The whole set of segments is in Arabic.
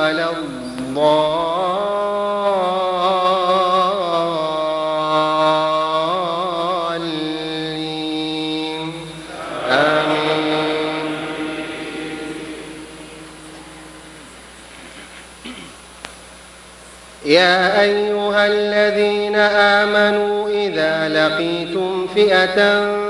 ولا الضالين. آمين. يا أيها الذين آمنوا إذا لقيتم فئة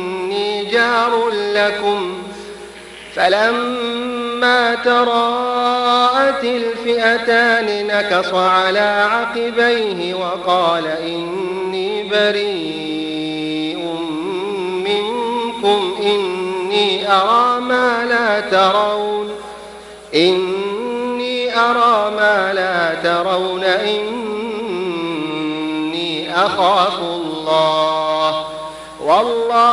جار لكم فلما تراءت الفئتان نكص على عقبيه وقال إني بريء منكم إني أرى ما لا ترون إني أرى ما لا ترون إني أخاف الله. والله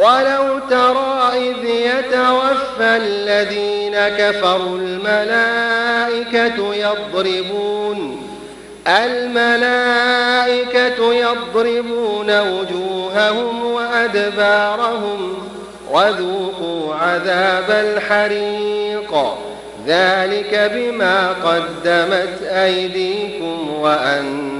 ولو ترى إذ يتوفى الذين كفروا الملائكة يضربون الملائكة يضربون وجوههم وأدبارهم وذوقوا عذاب الحريق ذلك بما قدمت أيديكم وأن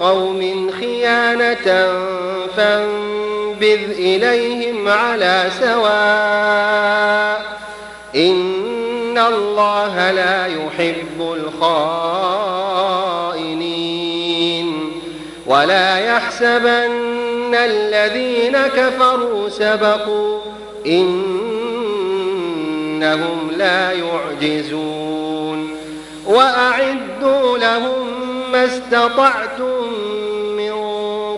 قوم خيانة فانبذ إليهم على سواء إن الله لا يحب الخائنين ولا يحسبن الذين كفروا سبقوا إنهم لا يعجزون وأعدوا لهم ما استطعتم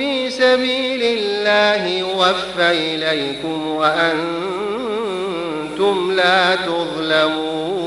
في سبيل الله يوفى إليكم وأنتم لا تظلمون.